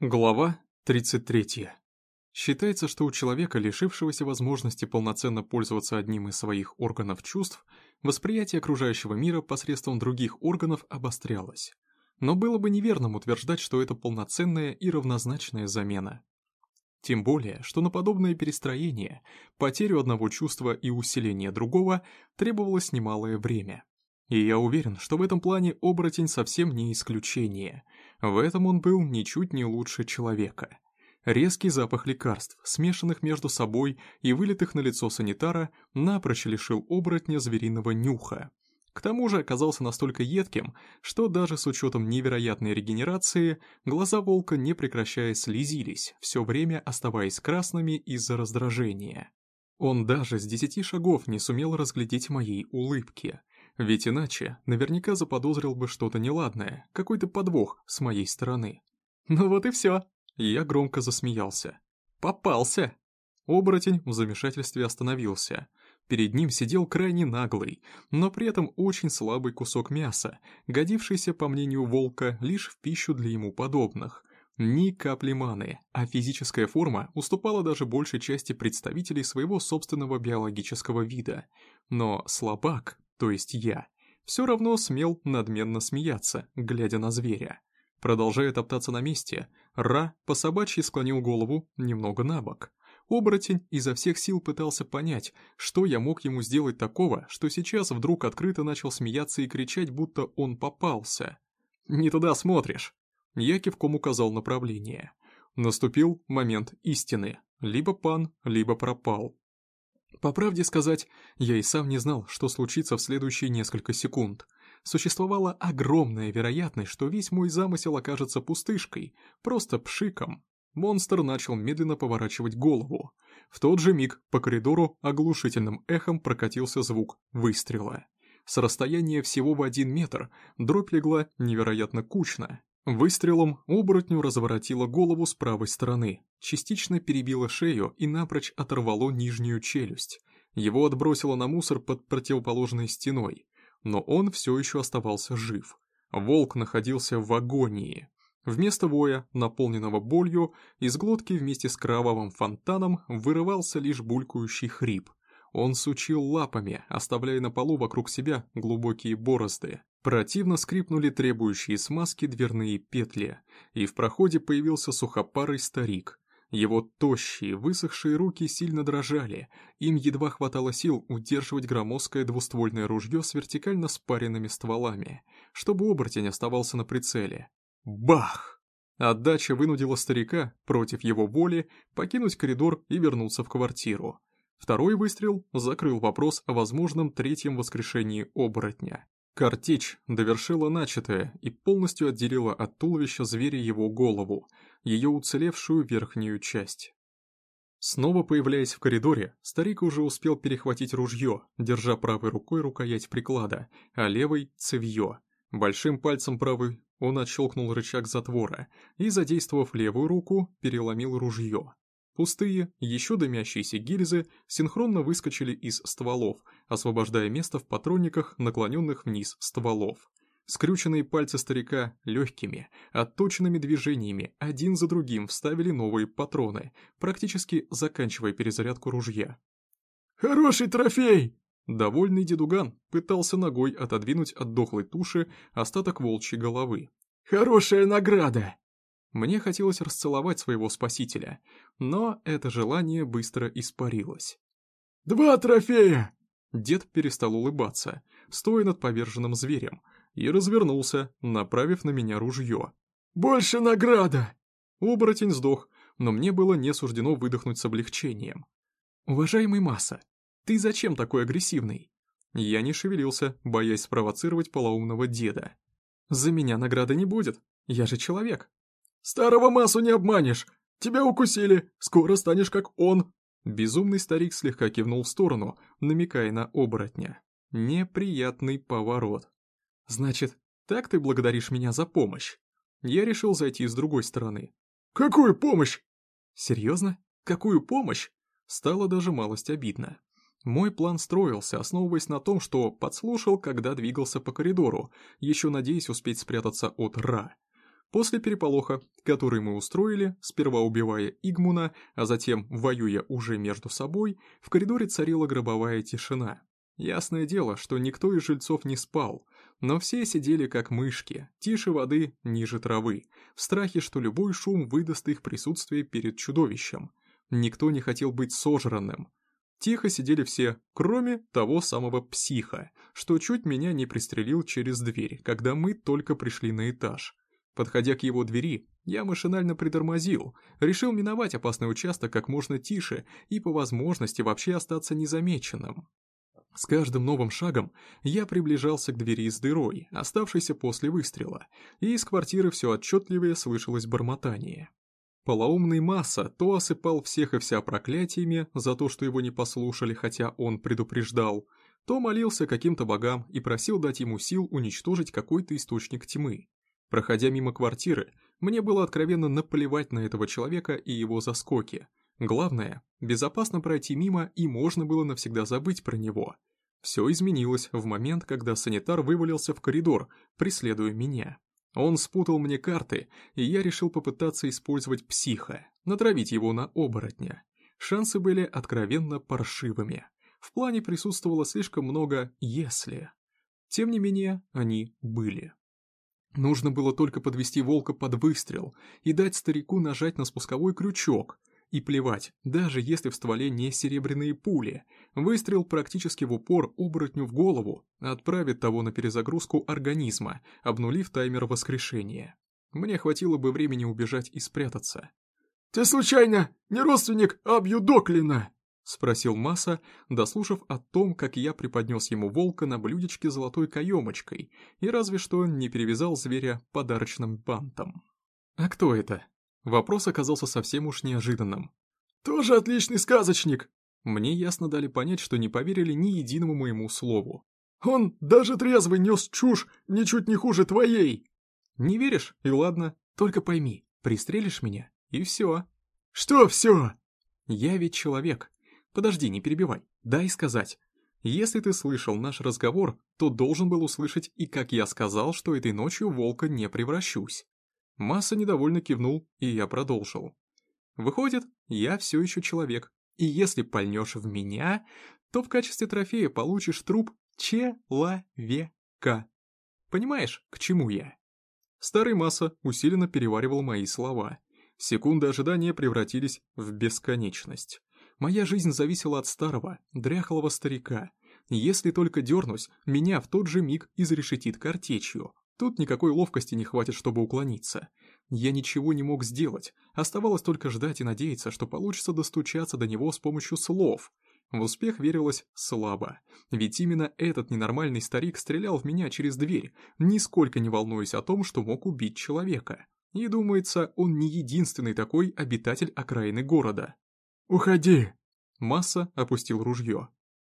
Глава 33. Считается, что у человека, лишившегося возможности полноценно пользоваться одним из своих органов чувств, восприятие окружающего мира посредством других органов обострялось. Но было бы неверным утверждать, что это полноценная и равнозначная замена. Тем более, что на подобное перестроение, потерю одного чувства и усиление другого требовалось немалое время. И я уверен, что в этом плане оборотень совсем не исключение. В этом он был ничуть не лучше человека. Резкий запах лекарств, смешанных между собой и вылитых на лицо санитара, напрочь лишил оборотня звериного нюха. К тому же оказался настолько едким, что даже с учетом невероятной регенерации, глаза волка не прекращая слезились, все время оставаясь красными из-за раздражения. Он даже с десяти шагов не сумел разглядеть моей улыбки — ведь иначе наверняка заподозрил бы что-то неладное, какой-то подвох с моей стороны. Ну вот и все. Я громко засмеялся. Попался! Оборотень в замешательстве остановился. Перед ним сидел крайне наглый, но при этом очень слабый кусок мяса, годившийся, по мнению волка, лишь в пищу для ему подобных. Ни капли маны, а физическая форма уступала даже большей части представителей своего собственного биологического вида. Но слабак, то есть я, все равно смел надменно смеяться, глядя на зверя. Продолжая топтаться на месте, Ра по собачьи склонил голову немного на бок. Оборотень изо всех сил пытался понять, что я мог ему сделать такого, что сейчас вдруг открыто начал смеяться и кричать, будто он попался. «Не туда смотришь!» Я кивком указал направление. Наступил момент истины. Либо пан, либо пропал. По правде сказать, я и сам не знал, что случится в следующие несколько секунд. Существовала огромная вероятность, что весь мой замысел окажется пустышкой, просто пшиком. Монстр начал медленно поворачивать голову. В тот же миг по коридору оглушительным эхом прокатился звук выстрела. С расстояния всего в один метр дробь легла невероятно кучно, Выстрелом оборотню разворотило голову с правой стороны, частично перебило шею и напрочь оторвало нижнюю челюсть. Его отбросило на мусор под противоположной стеной, но он все еще оставался жив. Волк находился в агонии. Вместо воя, наполненного болью, из глотки вместе с кровавым фонтаном вырывался лишь булькающий хрип. Он сучил лапами, оставляя на полу вокруг себя глубокие борозды. Противно скрипнули требующие смазки дверные петли, и в проходе появился сухопарый старик. Его тощие, высохшие руки сильно дрожали, им едва хватало сил удерживать громоздкое двуствольное ружье с вертикально спаренными стволами, чтобы оборотень оставался на прицеле. Бах! Отдача вынудила старика, против его воли, покинуть коридор и вернуться в квартиру. Второй выстрел закрыл вопрос о возможном третьем воскрешении оборотня. Картечь довершила начатое и полностью отделила от туловища зверя его голову, ее уцелевшую верхнюю часть. Снова появляясь в коридоре, старик уже успел перехватить ружье, держа правой рукой рукоять приклада, а левой — цевье. Большим пальцем правой он отщелкнул рычаг затвора и, задействовав левую руку, переломил ружье. Пустые, еще дымящиеся гильзы синхронно выскочили из стволов, освобождая место в патронниках, наклоненных вниз стволов. Скрюченные пальцы старика легкими, отточенными движениями один за другим вставили новые патроны, практически заканчивая перезарядку ружья. «Хороший трофей!» Довольный дедуган пытался ногой отодвинуть от дохлой туши остаток волчьей головы. «Хорошая награда!» Мне хотелось расцеловать своего спасителя, но это желание быстро испарилось. «Два трофея!» Дед перестал улыбаться, стоя над поверженным зверем, и развернулся, направив на меня ружье. «Больше награда!» Оборотень сдох, но мне было не суждено выдохнуть с облегчением. «Уважаемый Масса, ты зачем такой агрессивный?» Я не шевелился, боясь спровоцировать полоумного деда. «За меня награды не будет, я же человек, «Старого массу не обманешь! Тебя укусили! Скоро станешь как он!» Безумный старик слегка кивнул в сторону, намекая на оборотня. Неприятный поворот. «Значит, так ты благодаришь меня за помощь?» Я решил зайти с другой стороны. «Какую помощь?» «Серьезно? Какую помощь?» Стало даже малость обидно. Мой план строился, основываясь на том, что подслушал, когда двигался по коридору, еще надеясь успеть спрятаться от Ра. После переполоха, который мы устроили, сперва убивая Игмуна, а затем воюя уже между собой, в коридоре царила гробовая тишина. Ясное дело, что никто из жильцов не спал, но все сидели как мышки, тише воды, ниже травы, в страхе, что любой шум выдаст их присутствие перед чудовищем. Никто не хотел быть сожранным. Тихо сидели все, кроме того самого психа, что чуть меня не пристрелил через дверь, когда мы только пришли на этаж. Подходя к его двери, я машинально притормозил, решил миновать опасный участок как можно тише и по возможности вообще остаться незамеченным. С каждым новым шагом я приближался к двери с дырой, оставшейся после выстрела, и из квартиры все отчетливее слышалось бормотание. Полоумный Масса то осыпал всех и вся проклятиями за то, что его не послушали, хотя он предупреждал, то молился каким-то богам и просил дать ему сил уничтожить какой-то источник тьмы. Проходя мимо квартиры, мне было откровенно наплевать на этого человека и его заскоки. Главное, безопасно пройти мимо и можно было навсегда забыть про него. Все изменилось в момент, когда санитар вывалился в коридор, преследуя меня. Он спутал мне карты, и я решил попытаться использовать психа, натравить его на оборотня. Шансы были откровенно паршивыми. В плане присутствовало слишком много «если». Тем не менее, они были. Нужно было только подвести волка под выстрел и дать старику нажать на спусковой крючок. И плевать, даже если в стволе не серебряные пули, выстрел практически в упор оборотню в голову отправит того на перезагрузку организма, обнулив таймер воскрешения. Мне хватило бы времени убежать и спрятаться. «Ты случайно не родственник Абью Доклина?» — спросил Маса, дослушав о том, как я преподнес ему волка на блюдечке золотой каемочкой и разве что не перевязал зверя подарочным бантом. «А кто это?» Вопрос оказался совсем уж неожиданным. «Тоже отличный сказочник!» Мне ясно дали понять, что не поверили ни единому моему слову. «Он даже трезвый нес чушь, ничуть не хуже твоей!» «Не веришь? И ладно, только пойми, пристрелишь меня, и все». «Что все?» «Я ведь человек, Подожди, не перебивай. Дай сказать. Если ты слышал наш разговор, то должен был услышать и как я сказал, что этой ночью волка не превращусь. Масса недовольно кивнул, и я продолжил. Выходит, я все еще человек, и если пальнешь в меня, то в качестве трофея получишь труп человека. Понимаешь, к чему я? Старый Масса усиленно переваривал мои слова. Секунды ожидания превратились в бесконечность. Моя жизнь зависела от старого, дряхлого старика. Если только дернусь, меня в тот же миг изрешетит картечью. Тут никакой ловкости не хватит, чтобы уклониться. Я ничего не мог сделать, оставалось только ждать и надеяться, что получится достучаться до него с помощью слов. В успех верилось слабо, ведь именно этот ненормальный старик стрелял в меня через дверь, нисколько не волнуясь о том, что мог убить человека. И думается, он не единственный такой обитатель окраины города. «Уходи!» Масса опустил ружье.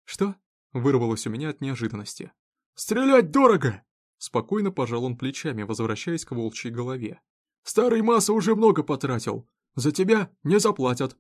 «Что?» Вырвалось у меня от неожиданности. «Стрелять дорого!» Спокойно пожал он плечами, возвращаясь к волчьей голове. «Старый Масса уже много потратил. За тебя не заплатят».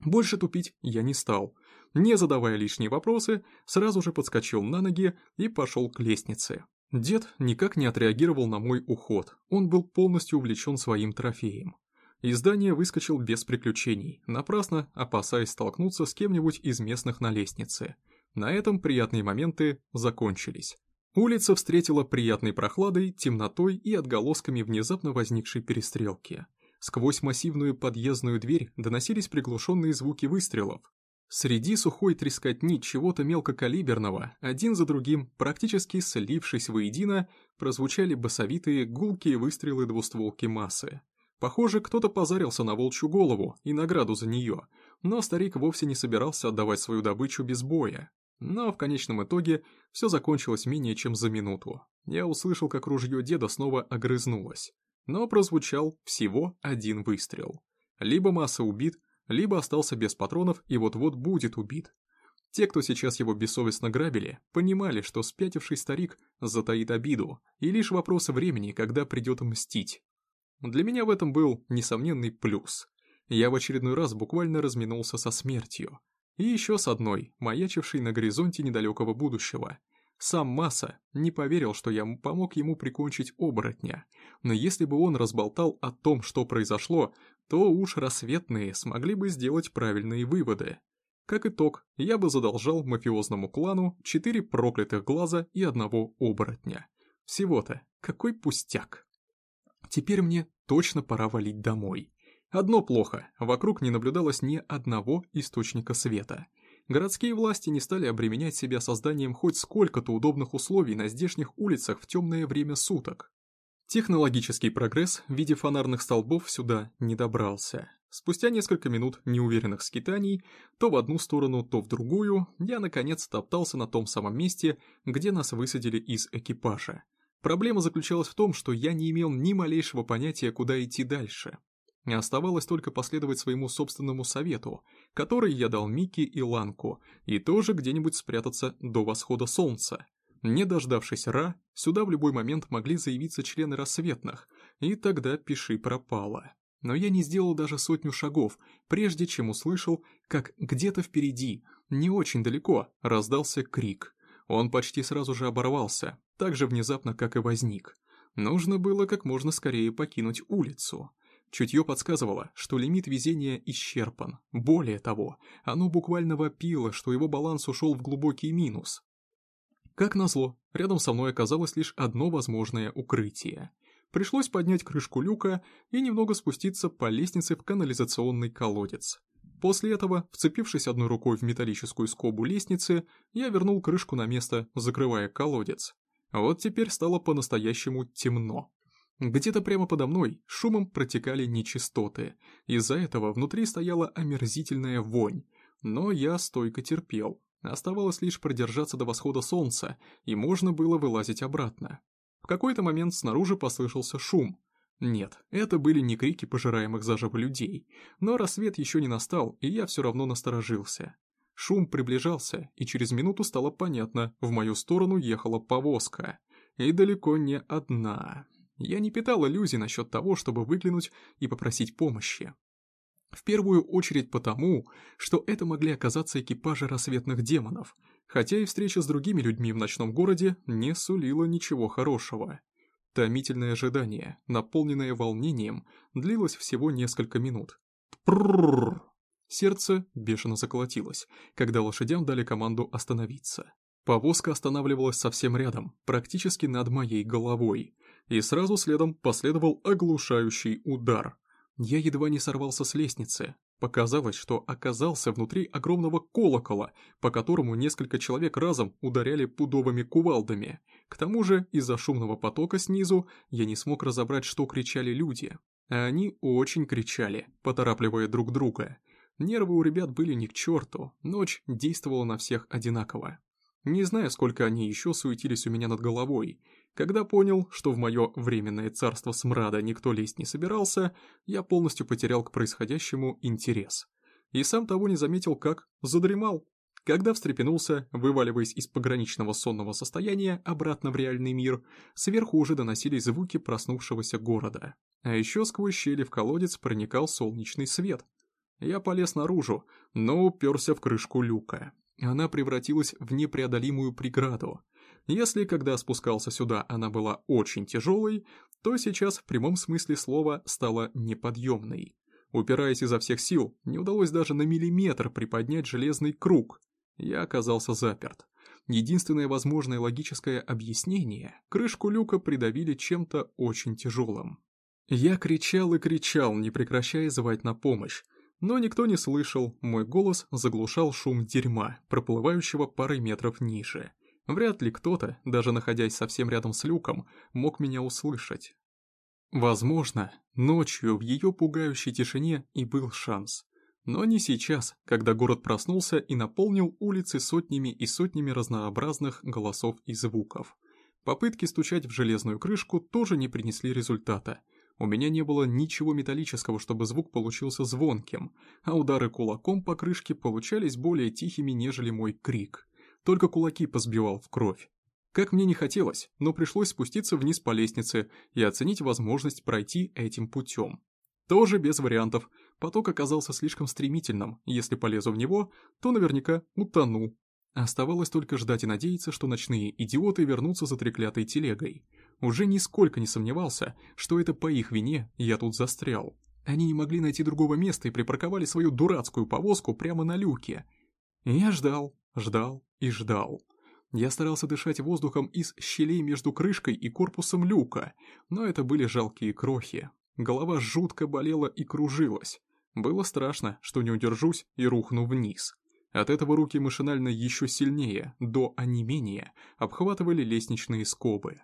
Больше тупить я не стал. Не задавая лишние вопросы, сразу же подскочил на ноги и пошел к лестнице. Дед никак не отреагировал на мой уход, он был полностью увлечен своим трофеем. Из здания выскочил без приключений, напрасно опасаясь столкнуться с кем-нибудь из местных на лестнице. На этом приятные моменты закончились. Улица встретила приятной прохладой, темнотой и отголосками внезапно возникшей перестрелки. Сквозь массивную подъездную дверь доносились приглушенные звуки выстрелов. Среди сухой трескотни чего-то мелкокалиберного, один за другим, практически слившись воедино, прозвучали басовитые гулкие выстрелы двустволки массы. Похоже, кто-то позарился на волчью голову и награду за нее, но старик вовсе не собирался отдавать свою добычу без боя. Но в конечном итоге все закончилось менее чем за минуту. Я услышал, как ружье деда снова огрызнулось. Но прозвучал всего один выстрел. Либо масса убит, либо остался без патронов и вот-вот будет убит. Те, кто сейчас его бессовестно грабили, понимали, что спятивший старик затаит обиду, и лишь вопрос времени, когда придет мстить. Для меня в этом был несомненный плюс. Я в очередной раз буквально разминулся со смертью. И еще с одной, маячившей на горизонте недалекого будущего. Сам Масса не поверил, что я помог ему прикончить оборотня, но если бы он разболтал о том, что произошло, то уж рассветные смогли бы сделать правильные выводы. Как итог, я бы задолжал мафиозному клану четыре проклятых глаза и одного оборотня. Всего-то, какой пустяк. Теперь мне точно пора валить домой. Одно плохо, вокруг не наблюдалось ни одного источника света. Городские власти не стали обременять себя созданием хоть сколько-то удобных условий на здешних улицах в темное время суток. Технологический прогресс в виде фонарных столбов сюда не добрался. Спустя несколько минут неуверенных скитаний, то в одну сторону, то в другую, я наконец топтался на том самом месте, где нас высадили из экипажа. Проблема заключалась в том, что я не имел ни малейшего понятия, куда идти дальше. Оставалось только последовать своему собственному совету, который я дал Микки и Ланку, и тоже где-нибудь спрятаться до восхода солнца. Не дождавшись Ра, сюда в любой момент могли заявиться члены рассветных, и тогда пиши пропало. Но я не сделал даже сотню шагов, прежде чем услышал, как где-то впереди, не очень далеко, раздался крик. Он почти сразу же оборвался, так же внезапно, как и возник. Нужно было как можно скорее покинуть улицу. Чутье подсказывало, что лимит везения исчерпан. Более того, оно буквально вопило, что его баланс ушел в глубокий минус. Как назло, рядом со мной оказалось лишь одно возможное укрытие. Пришлось поднять крышку люка и немного спуститься по лестнице в канализационный колодец. После этого, вцепившись одной рукой в металлическую скобу лестницы, я вернул крышку на место, закрывая колодец. Вот теперь стало по-настоящему темно. Где-то прямо подо мной шумом протекали нечистоты. Из-за этого внутри стояла омерзительная вонь. Но я стойко терпел. Оставалось лишь продержаться до восхода солнца, и можно было вылазить обратно. В какой-то момент снаружи послышался шум. Нет, это были не крики пожираемых заживо людей, но рассвет еще не настал, и я все равно насторожился. Шум приближался, и через минуту стало понятно, в мою сторону ехала повозка. И далеко не одна. Я не питал иллюзий насчет того, чтобы выглянуть и попросить помощи. В первую очередь потому, что это могли оказаться экипажи рассветных демонов, хотя и встреча с другими людьми в ночном городе не сулила ничего хорошего. Томительное ожидание, наполненное волнением, длилось всего несколько минут. Прррррр. Сердце бешено заколотилось, когда лошадям дали команду остановиться. Повозка останавливалась совсем рядом, практически над моей головой и сразу следом последовал оглушающий удар. Я едва не сорвался с лестницы. Показалось, что оказался внутри огромного колокола, по которому несколько человек разом ударяли пудовыми кувалдами. К тому же, из-за шумного потока снизу я не смог разобрать, что кричали люди. А они очень кричали, поторапливая друг друга. Нервы у ребят были ни к черту, ночь действовала на всех одинаково. Не знаю, сколько они еще суетились у меня над головой, когда понял, что в мое временное царство смрада никто лезть не собирался, я полностью потерял к происходящему интерес. И сам того не заметил, как задремал. Когда встрепенулся, вываливаясь из пограничного сонного состояния обратно в реальный мир, сверху уже доносились звуки проснувшегося города. А еще сквозь щели в колодец проникал солнечный свет. Я полез наружу, но уперся в крышку люка. Она превратилась в непреодолимую преграду. Если когда спускался сюда она была очень тяжелой, то сейчас в прямом смысле слова стала неподъемной. Упираясь изо всех сил, не удалось даже на миллиметр приподнять железный круг. Я оказался заперт. Единственное возможное логическое объяснение – крышку люка придавили чем-то очень тяжелым. Я кричал и кричал, не прекращая звать на помощь, но никто не слышал, мой голос заглушал шум дерьма, проплывающего парой метров ниже. Вряд ли кто-то, даже находясь совсем рядом с люком, мог меня услышать. Возможно, ночью в ее пугающей тишине и был шанс. Но не сейчас, когда город проснулся и наполнил улицы сотнями и сотнями разнообразных голосов и звуков. Попытки стучать в железную крышку тоже не принесли результата. У меня не было ничего металлического, чтобы звук получился звонким, а удары кулаком по крышке получались более тихими, нежели мой крик только кулаки позбивал в кровь. Как мне не хотелось, но пришлось спуститься вниз по лестнице и оценить возможность пройти этим путем. Тоже без вариантов, поток оказался слишком стремительным, если полезу в него, то наверняка утону. Оставалось только ждать и надеяться, что ночные идиоты вернутся за треклятой телегой. Уже нисколько не сомневался, что это по их вине я тут застрял. Они не могли найти другого места и припарковали свою дурацкую повозку прямо на люке. Я ждал, ждал и ждал. Я старался дышать воздухом из щелей между крышкой и корпусом люка, но это были жалкие крохи. Голова жутко болела и кружилась. Было страшно, что не удержусь и рухну вниз. От этого руки машинально еще сильнее, до онемения, обхватывали лестничные скобы.